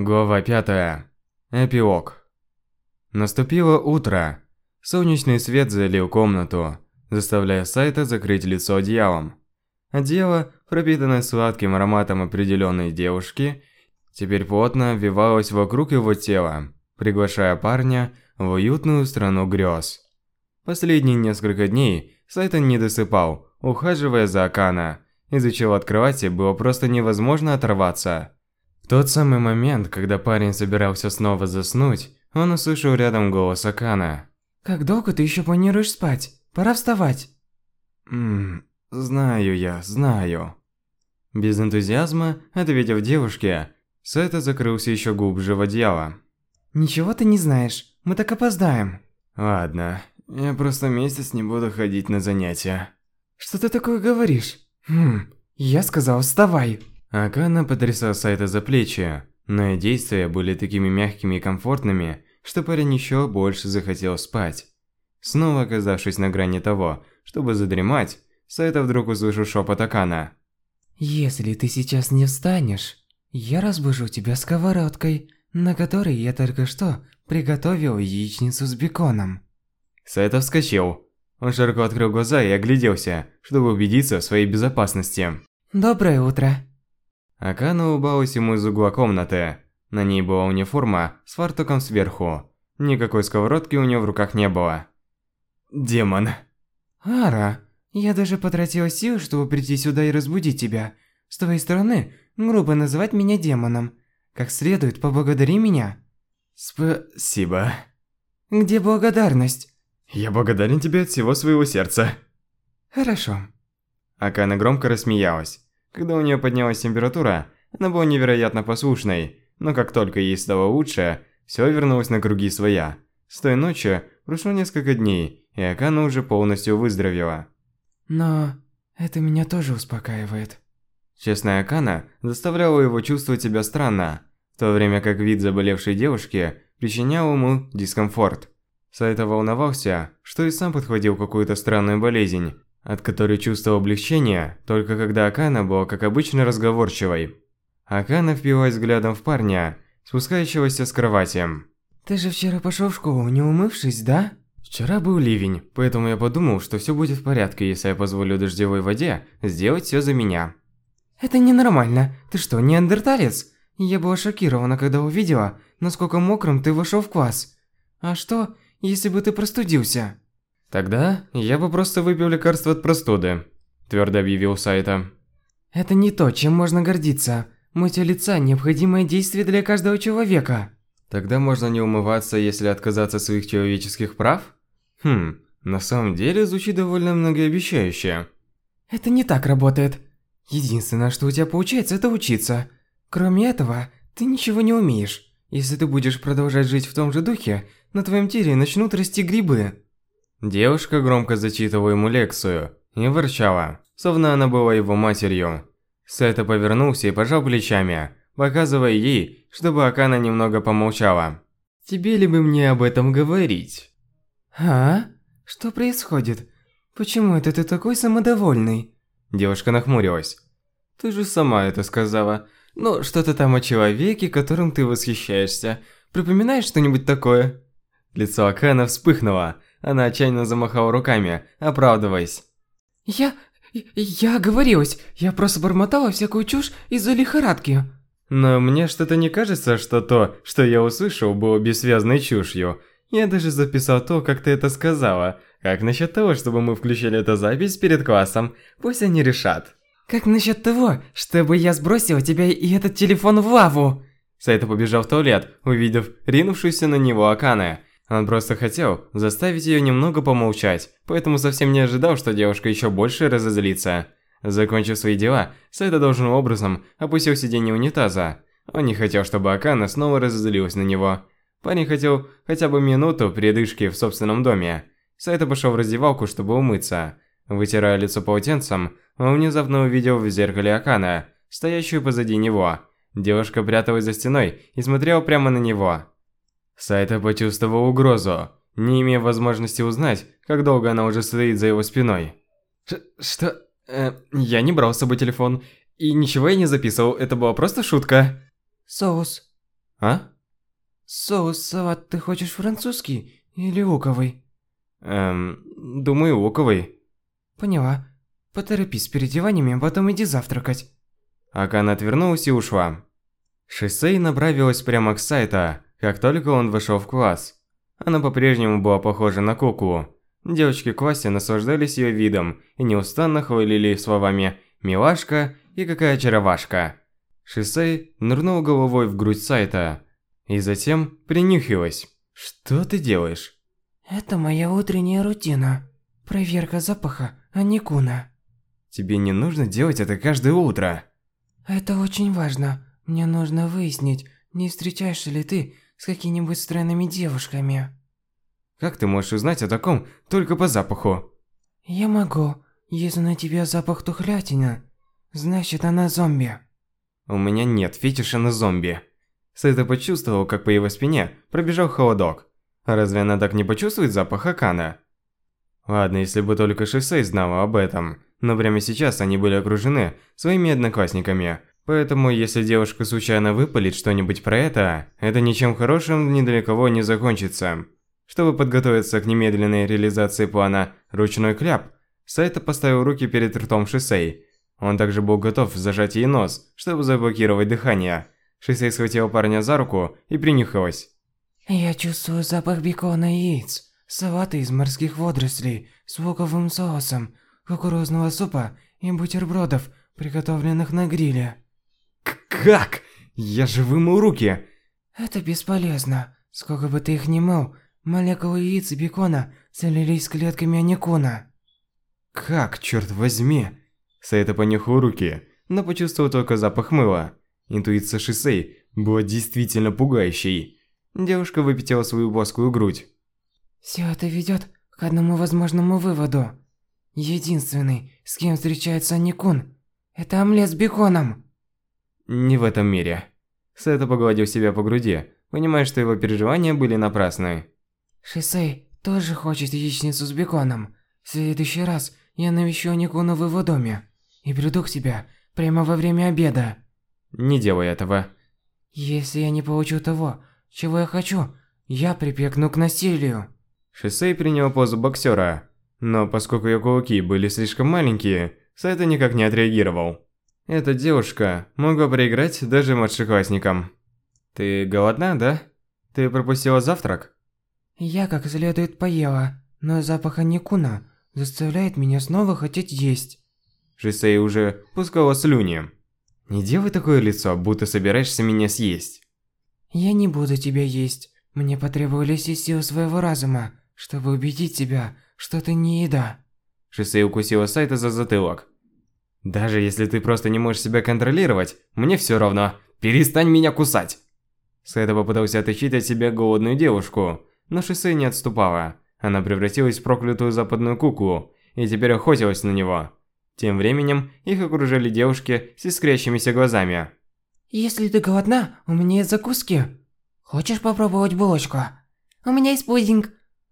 Глава 5. Эпилог. Наступило утро. Солнечный свет залил комнату, заставляя Сайта закрыть лицо одеялом. Одеяло, пропитанное сладким ароматом определенной девушки, теперь плотно обвивалось вокруг его тела, приглашая парня в уютную страну грез. Последние несколько дней Сайта не досыпал, ухаживая за Акана, из-за чего от кровати было просто невозможно оторваться. Тот самый момент, когда парень собирался снова заснуть, он услышал рядом голос Акана. «Как долго ты еще планируешь спать? Пора вставать!» «Ммм, знаю я, знаю». Без энтузиазма, ответив девушке, Сета закрылся еще глубже в одеяло. «Ничего ты не знаешь, мы так опоздаем». «Ладно, я просто месяц не буду ходить на занятия». «Что ты такое говоришь?» «Хм, я сказал, вставай!» Акана потрясал Сайта за плечи, но и действия были такими мягкими и комфортными, что парень еще больше захотел спать. Снова оказавшись на грани того, чтобы задремать, Сайта вдруг услышал шепот Акана. «Если ты сейчас не встанешь, я разбужу тебя сковородкой, на которой я только что приготовил яичницу с беконом». Сайта вскочил. Он широко открыл глаза и огляделся, чтобы убедиться в своей безопасности. «Доброе утро!» Акана улыбалась ему из угла комнаты. На ней была униформа с фартуком сверху. Никакой сковородки у нее в руках не было. Демон. «Ара, я даже потратила силы, чтобы прийти сюда и разбудить тебя. С твоей стороны, грубо называть меня демоном. Как следует, поблагодари меня». Спасибо. «Где благодарность?» Я благодарен тебе от всего своего сердца. «Хорошо». Акана громко рассмеялась. Когда у нее поднялась температура, она была невероятно послушной, но как только ей стало лучше, все вернулось на круги своя. С той ночи прошло несколько дней, и Акана уже полностью выздоровела. Но это меня тоже успокаивает. Честная Акана заставляла его чувствовать себя странно, в то время как вид заболевшей девушки причинял ему дискомфорт. Сайта волновался, что и сам подхватил какую-то странную болезнь, от которой чувствовал облегчение, только когда Акана была как обычно разговорчивой. Акана впилась взглядом в парня, спускающегося с кровати. «Ты же вчера пошел в школу, не умывшись, да?» Вчера был ливень, поэтому я подумал, что все будет в порядке, если я позволю дождевой воде сделать все за меня. «Это ненормально. Ты что, неандерталец?» Я была шокирована, когда увидела, насколько мокрым ты вошел в класс. А что, если бы ты простудился?» «Тогда я бы просто выпил лекарство от простуды», – твердо объявил Сайта. «Это не то, чем можно гордиться. Мытье лица – необходимое действие для каждого человека». «Тогда можно не умываться, если отказаться от своих человеческих прав?» «Хм, на самом деле звучит довольно многообещающе». «Это не так работает. Единственное, что у тебя получается, это учиться. Кроме этого, ты ничего не умеешь. Если ты будешь продолжать жить в том же духе, на твоем теле начнут расти грибы. Девушка громко зачитывала ему лекцию и ворчала, словно она была его матерью. Сета повернулся и пожал плечами, показывая ей, чтобы Акана немного помолчала. «Тебе ли бы мне об этом говорить?» «А? Что происходит? Почему это ты такой самодовольный?» Девушка нахмурилась. «Ты же сама это сказала. Ну, что-то там о человеке, которым ты восхищаешься. Припоминаешь что-нибудь такое?» Лицо Акана вспыхнуло. Она отчаянно замахала руками, оправдываясь. «Я... я оговорилась. Я просто бормотала всякую чушь из-за лихорадки». Но мне что-то не кажется, что то, что я услышал, было бессвязной чушью. Я даже записал то, как ты это сказала. Как насчет того, чтобы мы включили эту запись перед классом? Пусть они решат. Как насчет того, чтобы я сбросила тебя и этот телефон в лаву? Сайта побежал в туалет, увидев ринувшуюся на него Акана. Он просто хотел заставить ее немного помолчать, поэтому совсем не ожидал, что девушка еще больше разозлится. Закончив свои дела, Сайда должным образом опустил сиденье унитаза. Он не хотел, чтобы Акана снова разозлилась на него. Парень хотел хотя бы минуту передышки в собственном доме. Сайта пошел в раздевалку, чтобы умыться. Вытирая лицо полотенцем, он внезапно увидел в зеркале Акана, стоящую позади него. Девушка пряталась за стеной и смотрела прямо на него. Сайта почувствовал угрозу, не имея возможности узнать, как долго она уже стоит за его спиной. Ш что? Э, я не брал с собой телефон. И ничего я не записывал, это была просто шутка. Соус. А? Соус салат ты хочешь французский или луковый? Эм, думаю, луковый. Поняла. Поторопись с переодеваниями, а потом иди завтракать. Акана отвернулась и ушла. Шисей направилась прямо к Сайта, как только он вошел в класс. Она по-прежнему была похожа на куклу. Девочки в классе наслаждались ее видом и неустанно хвалили словами «милашка» и «какая очаровашка». Шисей нырнул головой в грудь Сайта и затем принюхилась. «Что ты делаешь?» Это моя утренняя рутина. Проверка запаха Аникуна. Тебе не нужно делать это каждое утро. Это очень важно. Мне нужно выяснить, не встречаешься ли ты с какими-нибудь странными девушками. Как ты можешь узнать о таком только по запаху? Я могу. Если на тебе запах тухлятина, значит она зомби. У меня нет фетиша на зомби. Сайта почувствовал, как по его спине пробежал холодок. Разве она так не почувствует запах Акана? Ладно, если бы только Шисей знала об этом, но прямо сейчас они были окружены своими одноклассниками. Поэтому, если девушка случайно выпалит что-нибудь про это, это ничем хорошим ни для кого не закончится. Чтобы подготовиться к немедленной реализации плана «Ручной кляп», Сайта поставил руки перед ртом Шисей. Он также был готов зажать ей нос, чтобы заблокировать дыхание. Шисей схватила парня за руку и принюхалась. Я чувствую запах бекона и яиц, салата из морских водорослей с луковым соусом, кукурузного супа и бутербродов, приготовленных на гриле. Как? Я же вымыл руки. Это бесполезно. Сколько бы ты их ни мыл, молекулы яиц и бекона слились клетками аникуна. Как, черт возьми? Сайта понюхал руки, но почувствовал только запах мыла. Интуиция Шисей была действительно пугающей. Девушка выпятила свою плоскую грудь. Все это ведет к одному возможному выводу. Единственный, с кем встречается Аникун, это омлет с беконом. Не в этом мире. Сайта погладил себя по груди, понимая, что его переживания были напрасны. Шисей тоже хочет яичницу с беконом. В следующий раз я навещу Аникуна в его доме и приду к тебе прямо во время обеда. Не делай этого. Если я не получу того, чего я хочу, я припекну к насилию. Шисей принял позу боксера, но поскольку ее кулаки были слишком маленькие, Сайта никак не отреагировал. Эта девушка могла проиграть даже младшеклассникам. Ты голодна, да? Ты пропустила завтрак? Я как следует поела, но запах аникуна заставляет меня снова хотеть есть. Шисей уже пускала слюни. Не делай такое лицо, будто собираешься меня съесть. Я не буду тебя есть. Мне потребовались и силы своего разума, чтобы убедить тебя, что ты не еда. Шисей укусила Сайта за затылок. Даже если ты просто не можешь себя контролировать, мне все равно. Перестань меня кусать. Сайта попытался оттащить от себя голодную девушку, но Шисей не отступала. Она превратилась в проклятую западную куклу и теперь охотилась на него. Тем временем их окружали девушки с искрящимися глазами. Если ты голодна, у меня есть закуски. Хочешь попробовать булочку? У меня есть пудинг.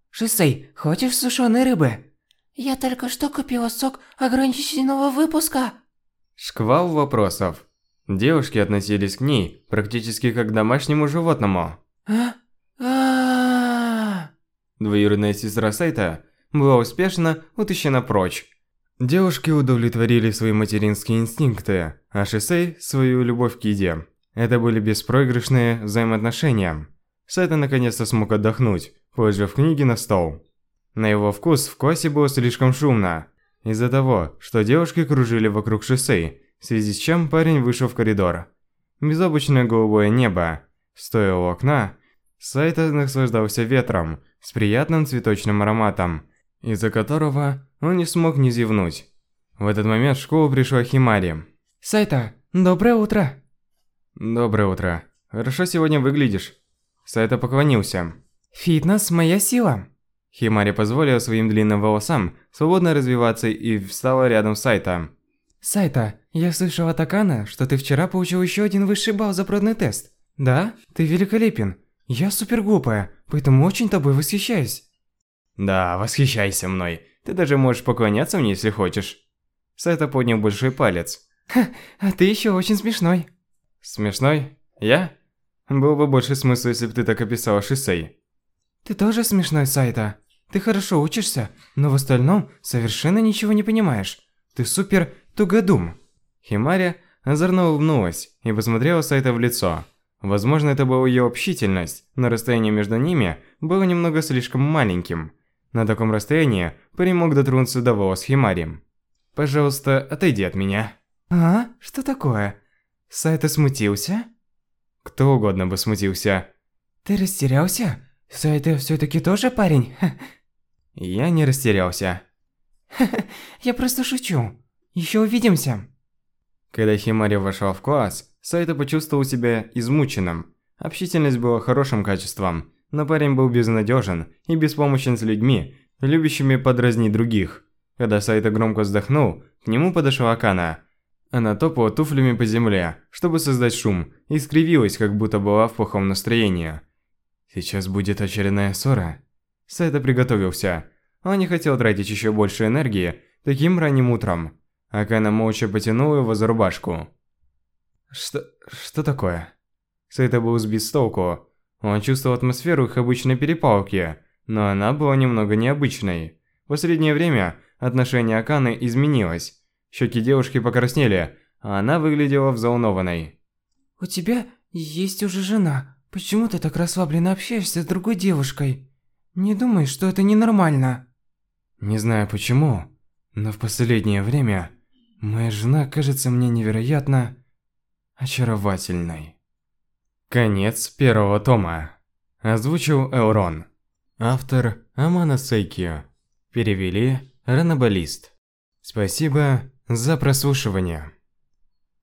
Шисей, хочешь сушеной рыбы? Я только что купила сок ограниченного выпуска. Шквал вопросов. Девушки относились к ней практически как к домашнему животному. А? а Двоюродная сестра Сайта была успешно утащена прочь. Девушки удовлетворили свои материнские инстинкты, а Шисей – свою любовь к еде. Это были беспроигрышные взаимоотношения. Сайта наконец-то смог отдохнуть, положив книги на стол. На его вкус в классе было слишком шумно, из-за того, что девушки кружили вокруг шоссе, в связи с чем парень вышел в коридор. Безоблачное голубое небо. Стоя у окна, Сайта наслаждался ветром с приятным цветочным ароматом, из-за которого он не смог не зевнуть. В этот момент в школу пришла Химари. «Сайта, доброе утро!» «Доброе утро. Хорошо сегодня выглядишь». Сайта поклонился. «Фитнес – моя сила!» Химари позволила своим длинным волосам свободно развиваться и встала рядом с Сайта. Сайта, я слышала от Акана, что ты вчера получил еще один высший балл за пробный тест. Да? Ты великолепен. Я супер глупая, поэтому очень тобой восхищаюсь. Да, восхищайся мной. Ты даже можешь поклоняться мне, если хочешь. Сайта поднял большой палец. Ха, а ты еще очень смешной. Смешной? Я? Было бы больше смысла, если бы ты так описала Шисей. Ты тоже смешной, Сайта. Ты хорошо учишься, но в остальном совершенно ничего не понимаешь. Ты супер тугодум. Химари озорно улыбнулась и посмотрела Сайта в лицо. Возможно, это была ее общительность, но расстояние между ними было немного слишком маленьким. На таком расстоянии парень мог дотронуться до волос Химари. «Пожалуйста, отойди от меня». «А? Что такое? Сайта смутился?» Кто угодно бы смутился. «Ты растерялся? Сайта все-таки тоже парень?» Я не растерялся. я просто шучу. Еще увидимся. Когда Химари вошел в класс, Сайта почувствовал себя измученным. Общительность была хорошим качеством, но парень был безнадежен и беспомощен с людьми, любящими подразнить других. Когда Сайта громко вздохнул, к нему подошла Акана. Она топала туфлями по земле, чтобы создать шум, и скривилась, как будто была в плохом настроении. Сейчас будет очередная ссора. Сайта приготовился. Он не хотел тратить еще больше энергии таким ранним утром. Акана молча потянула его за рубашку. Что... что такое? Сайта был сбит с толку. Он чувствовал атмосферу их обычной перепалки, но она была немного необычной. В последнее время отношение Аканы изменилось. Щеки девушки покраснели, а она выглядела взволнованной. «У тебя есть уже жена. Почему ты так расслабленно общаешься с другой девушкой? Не думай, что это ненормально?» Не знаю почему, но в последнее время моя жена кажется мне невероятно очаровательной. Конец первого тома. Озвучил Элрон. Автор Амана Сейки. Перевели Ранобалист. Спасибо за прослушивание.